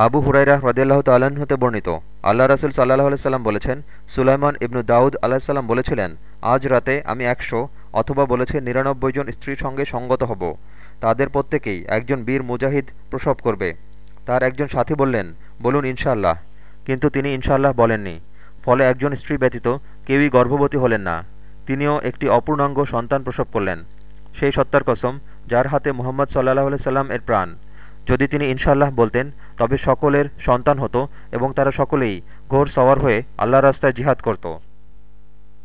আবু হুরাইরা হ্রদিয়াল্লাহ তাল্লাহ্ন হতে বর্ণিত, আল্লাহ রাসুল সাল্লাহ আলাইসাল্লাম বলেছেন, সুলাইমান ইবনু দাউদ আলাহিসাল্লাম বলেছিলেন, আজ রাতে আমি একশো অথবা বলেছে নিরানব্বই জন স্ত্রীর সঙ্গে সঙ্গত হব। তাদের প্রত্যেকেই একজন বীর মুজাহিদ প্রসব করবে। তার একজন সাথী বললেন, বলুন ইনশাআল্লাহ। কিন্তু তিনি ইনশাআল্লাহ বলেননি। ফলে একজন স্ত্রী ব্যতীত কেউই গর্ভবতী হলেন না। তিনিও একটি অপূর্ণাঙ্গ সন্তান প্রসব করলেন। সেই সত্তার কসম, যার হাতে মোহাম্মদ সাল্লাহ সাল্লাম এর প্রাণ। যদি তিনি ইনশাল্লাহ বলতেন, তবে সকলের সন্তান হতো এবং তারা সকলেই ঘোর সওয়ার হয়ে আল্লাহ রাস্তায় জিহাদ করত।